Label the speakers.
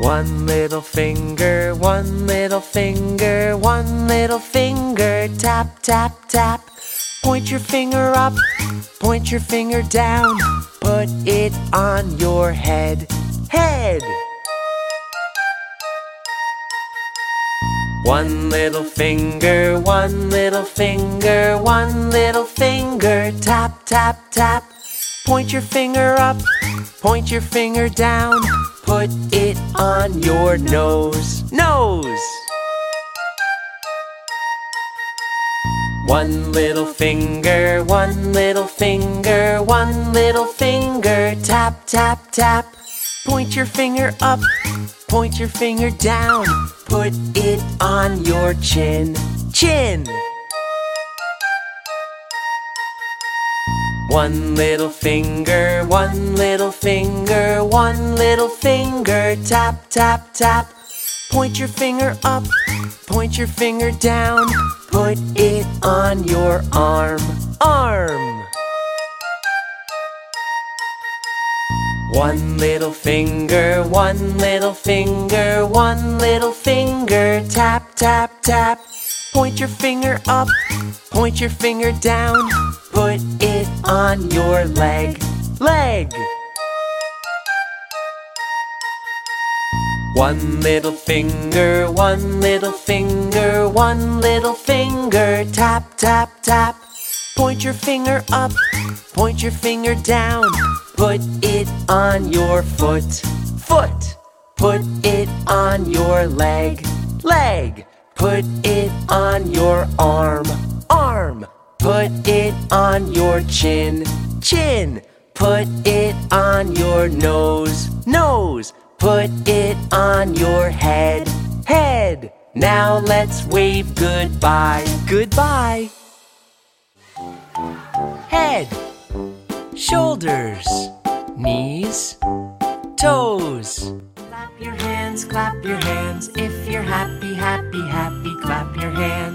Speaker 1: One little finger, one little finger, one little finger, tap, tap, tap. Point your finger up, point your finger down, put it on your head, head. One little finger, one little finger, one little finger, tap, tap, tap. Point your finger up, point your finger down, put it on your nose, nose. One little finger, one little finger, one little finger, tap, tap, tap. Point your finger up, point your finger down, put it on your chin, chin. One little finger, one little finger, one little finger, tap, tap, tap. Point your finger up, point your finger down, put it on your arm, arm. One little finger, one little finger, one little finger, tap, tap, tap. Point your finger up, point your finger down, put it on your leg, leg. One little finger, one little finger, one little finger, tap, tap, tap. Point your finger up, point your finger down, put it on your foot, foot. Put it on your leg, leg. Put it on your arm, on your chin, chin. Put it on your nose, nose. Put it on your head, head. Now let's wave goodbye, goodbye. Head, shoulders, knees, toes. Clap your hands, clap your hands. If you're happy, happy, happy, clap your hands.